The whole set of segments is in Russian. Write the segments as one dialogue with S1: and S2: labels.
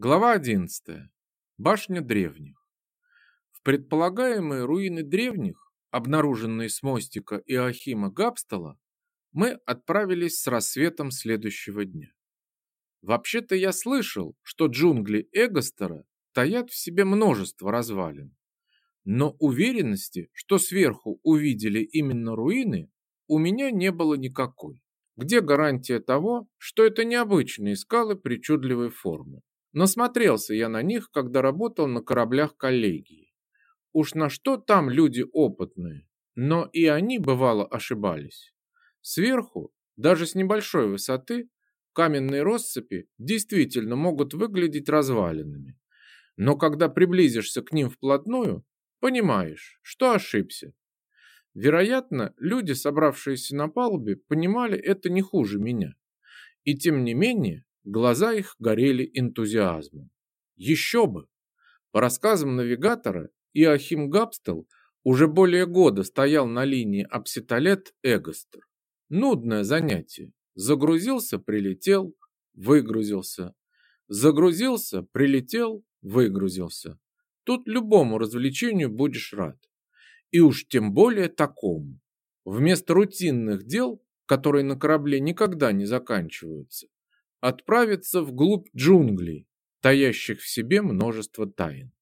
S1: Глава 11. Башня древних. В предполагаемые руины древних, обнаруженные с мостика Иохима Габстала, мы отправились с рассветом следующего дня. Вообще-то я слышал, что джунгли Эгостера таят в себе множество развалин. Но уверенности, что сверху увидели именно руины, у меня не было никакой. Где гарантия того, что это необычные скалы причудливой формы? Насмотрелся я на них, когда работал на кораблях коллегии. Уж на что там люди опытные, но и они бывало ошибались. Сверху, даже с небольшой высоты, каменные россыпи действительно могут выглядеть развалинами. Но когда приблизишься к ним вплотную, понимаешь, что ошибся. Вероятно, люди, собравшиеся на палубе, понимали это не хуже меня. И тем не менее, Глаза их горели энтузиазмом. Еще бы! По рассказам навигатора, Иохим Габстел уже более года стоял на линии Апситолет-Эгостер. Нудное занятие. Загрузился, прилетел, выгрузился. Загрузился, прилетел, выгрузился. Тут любому развлечению будешь рад. И уж тем более такому. Вместо рутинных дел, которые на корабле никогда не заканчиваются, отправиться вглубь джунглей, таящих в себе множество тайн.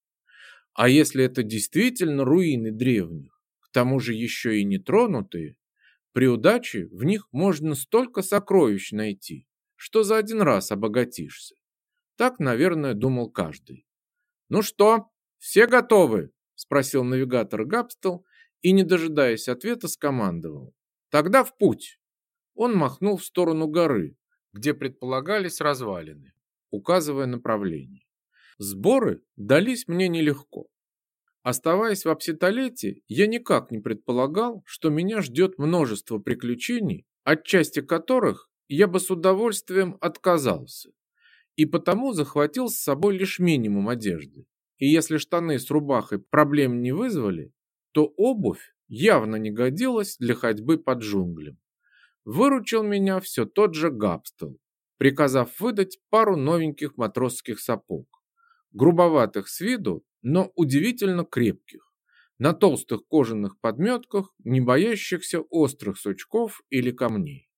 S1: А если это действительно руины древних, к тому же еще и не тронутые, при удаче в них можно столько сокровищ найти, что за один раз обогатишься. Так, наверное, думал каждый. «Ну что, все готовы?» – спросил навигатор Габстел и, не дожидаясь ответа, скомандовал. «Тогда в путь!» Он махнул в сторону горы, где предполагались развалины, указывая направление. Сборы дались мне нелегко. Оставаясь в Апситолете, я никак не предполагал, что меня ждет множество приключений, от части которых я бы с удовольствием отказался, и потому захватил с собой лишь минимум одежды. И если штаны с рубахой проблем не вызвали, то обувь явно не годилась для ходьбы по джунглям выручил меня все тот же Габстел, приказав выдать пару новеньких матросских сапог, грубоватых с виду, но удивительно крепких, на толстых кожаных подметках, не боящихся острых сучков или камней.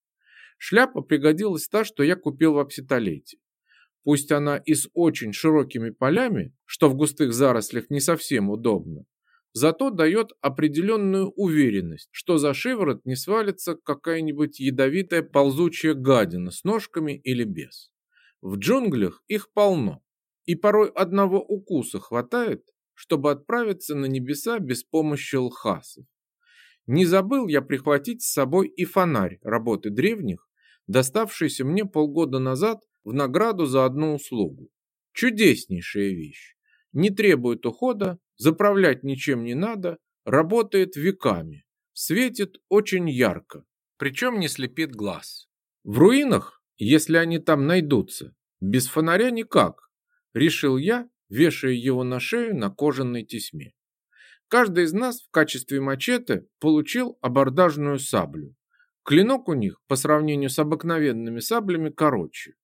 S1: Шляпа пригодилась та, что я купил в Апситолете. Пусть она и с очень широкими полями, что в густых зарослях не совсем удобно, зато дает определенную уверенность, что за шиворот не свалится какая-нибудь ядовитая ползучая гадина с ножками или без. В джунглях их полно, и порой одного укуса хватает, чтобы отправиться на небеса без помощи лхасов. Не забыл я прихватить с собой и фонарь работы древних, доставшийся мне полгода назад в награду за одну услугу. Чудеснейшая вещь. Не требует ухода, заправлять ничем не надо, работает веками, светит очень ярко, причем не слепит глаз. В руинах, если они там найдутся, без фонаря никак, решил я, вешая его на шею на кожаной тесьме. Каждый из нас в качестве мачете получил абордажную саблю. Клинок у них по сравнению с обыкновенными саблями короче,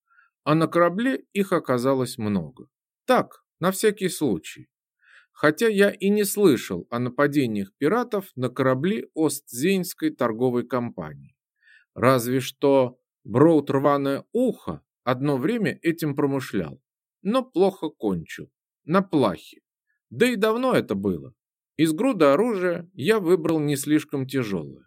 S1: а на корабле их оказалось много. Так, на всякий случай хотя я и не слышал о нападениях пиратов на корабли Остзейнской торговой компании. Разве что Броуд рваное ухо одно время этим промышлял, но плохо кончил, на плахе. Да и давно это было. Из груда оружия я выбрал не слишком тяжелое.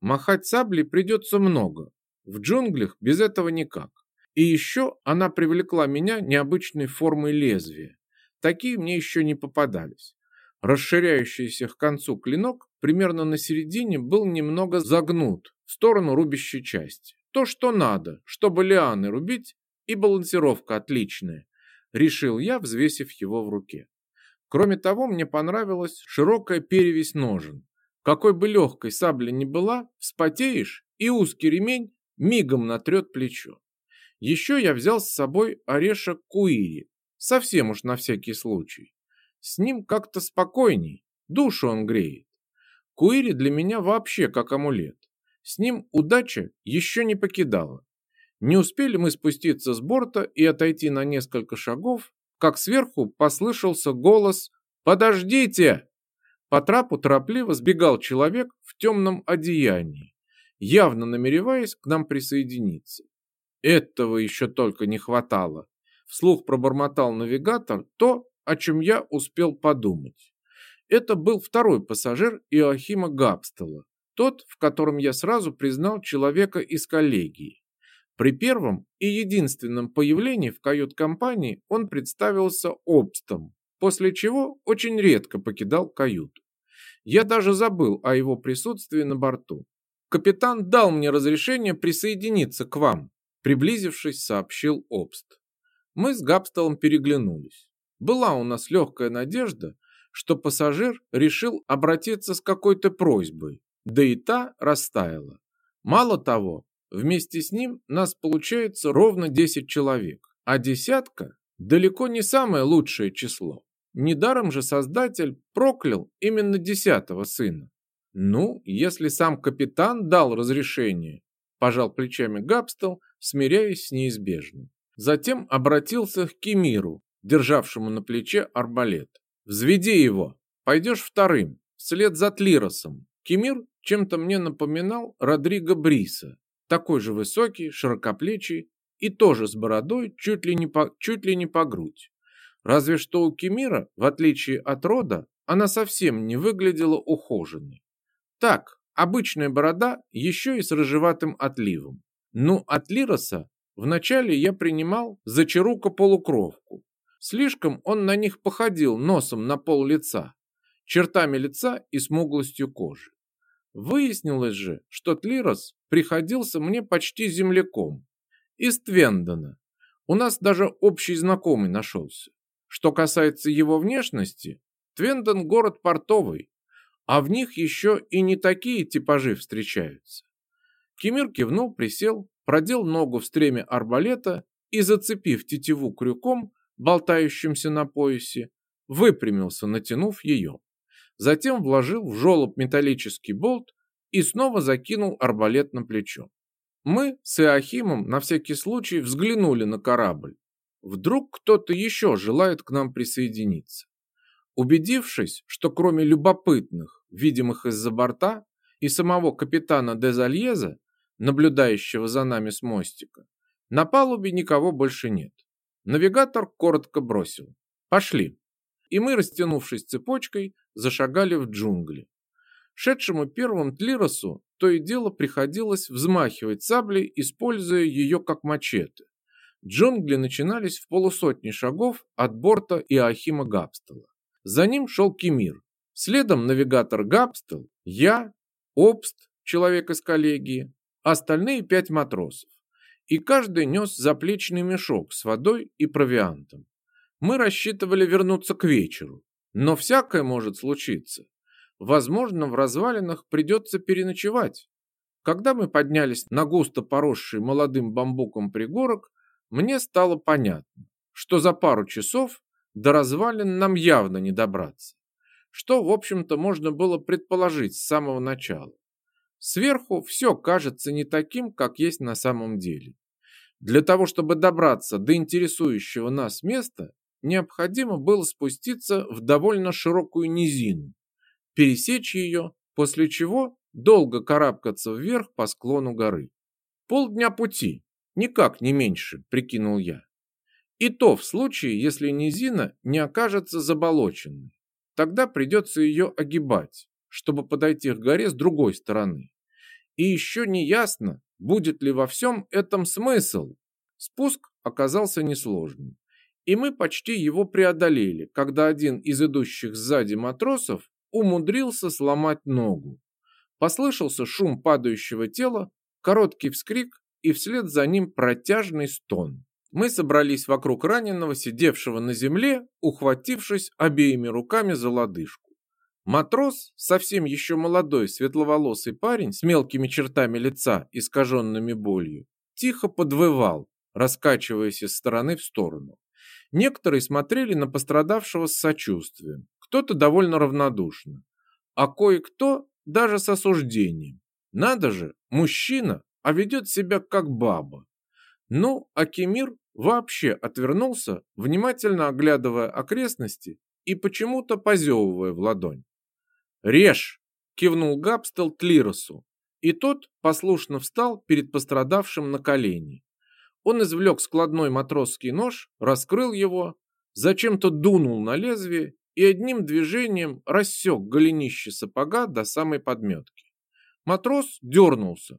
S1: Махать саблей придется много, в джунглях без этого никак. И еще она привлекла меня необычной формой лезвия, Такие мне еще не попадались. Расширяющийся к концу клинок примерно на середине был немного загнут в сторону рубящей части. То, что надо, чтобы лианы рубить, и балансировка отличная, решил я, взвесив его в руке. Кроме того, мне понравилась широкая перевесь ножен. Какой бы легкой сабля ни была, вспотеешь, и узкий ремень мигом натрет плечо. Еще я взял с собой орешек куири, Совсем уж на всякий случай. С ним как-то спокойней, душу он греет. Куири для меня вообще как амулет. С ним удача еще не покидала. Не успели мы спуститься с борта и отойти на несколько шагов, как сверху послышался голос «Подождите!». По трапу торопливо сбегал человек в темном одеянии, явно намереваясь к нам присоединиться. Этого еще только не хватало. Вслух пробормотал навигатор то, о чем я успел подумать. Это был второй пассажир Иоахима Габстела, тот, в котором я сразу признал человека из коллегии. При первом и единственном появлении в кают-компании он представился обстом, после чего очень редко покидал каюту. Я даже забыл о его присутствии на борту. Капитан дал мне разрешение присоединиться к вам, приблизившись, сообщил обст. Мы с Габстелом переглянулись. Была у нас легкая надежда, что пассажир решил обратиться с какой-то просьбой, да и та растаяла. Мало того, вместе с ним нас получается ровно 10 человек, а десятка далеко не самое лучшее число. Недаром же Создатель проклял именно десятого сына. Ну, если сам капитан дал разрешение, пожал плечами Габстел, смиряясь с неизбежным. Затем обратился к Кемиру, державшему на плече арбалет. «Взведи его, пойдешь вторым, вслед за Тлиросом». Кемир чем-то мне напоминал Родриго Бриса, такой же высокий, широкоплечий и тоже с бородой чуть ли не по, чуть ли не по грудь. Разве что у Кемира, в отличие от Рода, она совсем не выглядела ухоженной. Так, обычная борода, еще и с рыжеватым отливом. Ну, от Лироса вначале я принимал за Чарука-полукровку, Слишком он на них походил носом на пол лица, чертами лица и смуглостью кожи. Выяснилось же, что Тлирос приходился мне почти земляком. Из Твендона. У нас даже общий знакомый нашелся. Что касается его внешности, Твендон город портовый, а в них еще и не такие типажи встречаются. Кемир кивнул, присел, продел ногу в стреме арбалета и, зацепив тетиву крюком, болтающимся на поясе, выпрямился, натянув ее. Затем вложил в жолоб металлический болт и снова закинул арбалет на плечо. Мы с Иохимом на всякий случай взглянули на корабль. Вдруг кто-то еще желает к нам присоединиться. Убедившись, что кроме любопытных, видимых из-за борта, и самого капитана Дезальеза, наблюдающего за нами с мостика, на палубе никого больше нет. Навигатор коротко бросил. «Пошли!» И мы, растянувшись цепочкой, зашагали в джунгли. Шедшему первым Тлиросу то и дело приходилось взмахивать саблей, используя ее как мачете. Джунгли начинались в полусотни шагов от борта Иоахима Габстела. За ним шел Кемир. Следом навигатор Габстел, я, Обст, человек из коллегии, остальные пять матросов и каждый нес заплечный мешок с водой и провиантом. Мы рассчитывали вернуться к вечеру, но всякое может случиться. Возможно, в развалинах придется переночевать. Когда мы поднялись на густо поросший молодым бамбуком пригорок, мне стало понятно, что за пару часов до развалин нам явно не добраться, что, в общем-то, можно было предположить с самого начала. Сверху все кажется не таким, как есть на самом деле. Для того, чтобы добраться до интересующего нас места, необходимо было спуститься в довольно широкую низину, пересечь ее, после чего долго карабкаться вверх по склону горы. Полдня пути, никак не меньше, прикинул я. И то в случае, если низина не окажется заболоченной. Тогда придется ее огибать, чтобы подойти к горе с другой стороны. И еще не ясно, будет ли во всем этом смысл. Спуск оказался несложным, и мы почти его преодолели, когда один из идущих сзади матросов умудрился сломать ногу. Послышался шум падающего тела, короткий вскрик и вслед за ним протяжный стон. Мы собрались вокруг раненого, сидевшего на земле, ухватившись обеими руками за лодыжку. Матрос, совсем еще молодой светловолосый парень с мелкими чертами лица, искаженными болью, тихо подвывал, раскачиваясь из стороны в сторону. Некоторые смотрели на пострадавшего с сочувствием, кто-то довольно равнодушно, а кое-кто даже с осуждением. Надо же, мужчина, а ведет себя как баба. Ну, а Кемир вообще отвернулся, внимательно оглядывая окрестности и почему-то позевывая в ладонь. «Режь!» – кивнул Габстел Тлиросу, и тот послушно встал перед пострадавшим на колени. Он извлек складной матросский нож, раскрыл его, зачем-то дунул на лезвие и одним движением рассек голенище сапога до самой подметки. Матрос дернулся,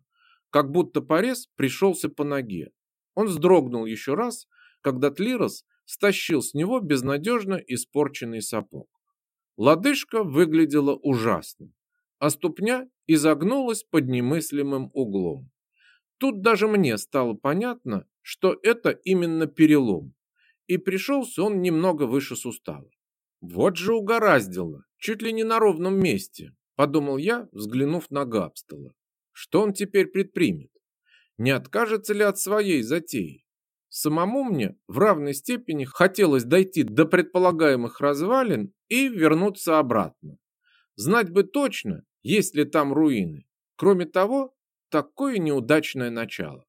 S1: как будто порез пришелся по ноге. Он вздрогнул еще раз, когда Тлирос стащил с него безнадежно испорченный сапог. Лодыжка выглядела ужасно, а ступня изогнулась под немыслимым углом. Тут даже мне стало понятно, что это именно перелом, и пришелся он немного выше сустава. Вот же угораздило, чуть ли не на ровном месте, подумал я, взглянув на Габстела. Что он теперь предпримет? Не откажется ли от своей затеи? Самому мне в равной степени хотелось дойти до предполагаемых развалин и вернуться обратно. Знать бы точно, есть ли там руины. Кроме того, такое неудачное начало.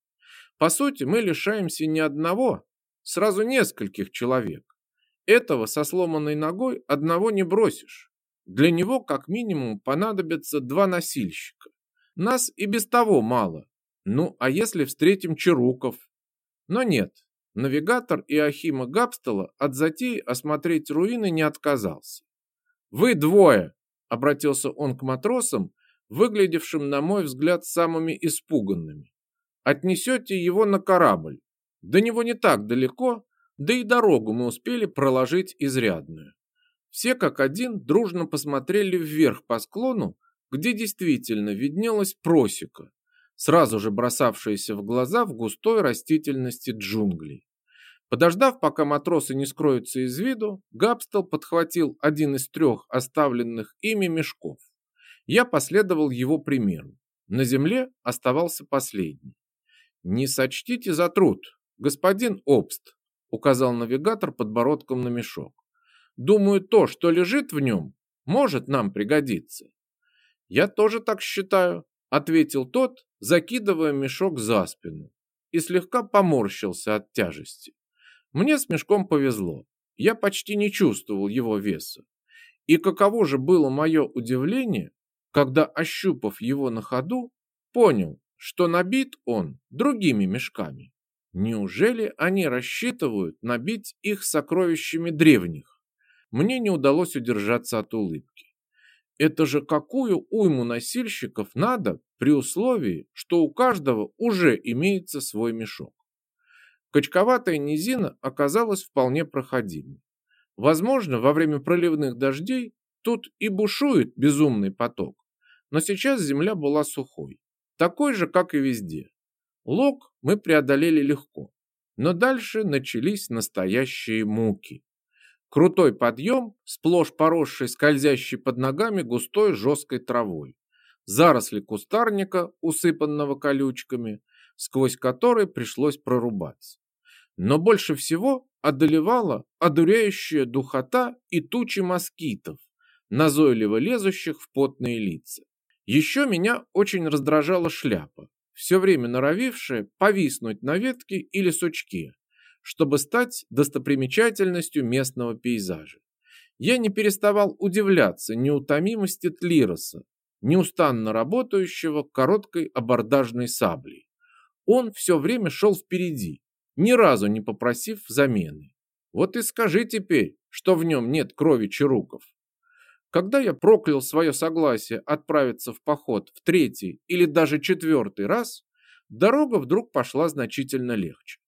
S1: По сути, мы лишаемся не одного, сразу нескольких человек. Этого со сломанной ногой одного не бросишь. Для него как минимум понадобятся два носильщика. Нас и без того мало. Ну, а если встретим Чаруков? Но нет, навигатор Иохима Габстела от затеи осмотреть руины не отказался. «Вы двое!» — обратился он к матросам, выглядевшим, на мой взгляд, самыми испуганными. «Отнесете его на корабль. До него не так далеко, да и дорогу мы успели проложить изрядную. Все как один дружно посмотрели вверх по склону, где действительно виднелась просека, сразу же бросавшаяся в глаза в густой растительности джунглей. Подождав, пока матросы не скроются из виду, Габстел подхватил один из трех оставленных ими мешков. Я последовал его примеру. На земле оставался последний. «Не сочтите за труд, господин Обст», указал навигатор подбородком на мешок. Думаю, то, что лежит в нем, может нам пригодиться. Я тоже так считаю, ответил тот, закидывая мешок за спину и слегка поморщился от тяжести. Мне с мешком повезло. Я почти не чувствовал его веса. И каково же было мое удивление, когда, ощупав его на ходу, понял, что набит он другими мешками. Неужели они рассчитывают набить их сокровищами древних? Мне не удалось удержаться от улыбки. Это же какую уйму носильщиков надо при условии, что у каждого уже имеется свой мешок. Качковатая низина оказалась вполне проходимой. Возможно, во время проливных дождей тут и бушует безумный поток, но сейчас земля была сухой, такой же, как и везде. Лог мы преодолели легко, но дальше начались настоящие муки. Крутой подъем, сплошь поросший скользящей под ногами густой жесткой травой. Заросли кустарника, усыпанного колючками, сквозь которые пришлось прорубаться. Но больше всего одолевала одуряющая духота и тучи москитов, назойливо лезущих в потные лица. Еще меня очень раздражала шляпа, все время норовившая повиснуть на ветке или сучке, чтобы стать достопримечательностью местного пейзажа. Я не переставал удивляться неутомимости Тлироса, неустанно работающего короткой абордажной саблей. Он все время шел впереди, ни разу не попросив замены. Вот и скажи теперь, что в нем нет крови чаруков. Когда я проклял свое согласие отправиться в поход в третий или даже четвертый раз, дорога вдруг пошла значительно легче.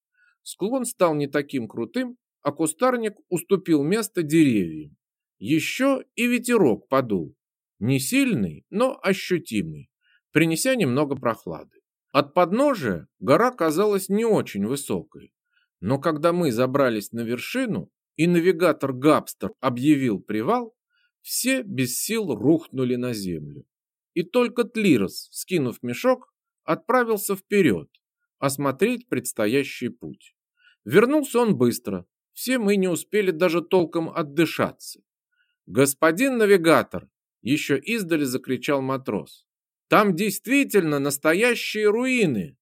S1: Склон стал не таким крутым, а кустарник уступил место деревьям. Еще и ветерок подул. Не сильный, но ощутимый, принеся немного прохлады. От подножия гора казалась не очень высокой, но когда мы забрались на вершину и навигатор Габстер объявил привал, все без сил рухнули на землю. И только Тлирос, скинув мешок, отправился вперед, осмотреть предстоящий путь. Вернулся он быстро, все мы не успели даже толком отдышаться. «Господин навигатор!» – еще издали закричал матрос. «Там действительно настоящие руины!»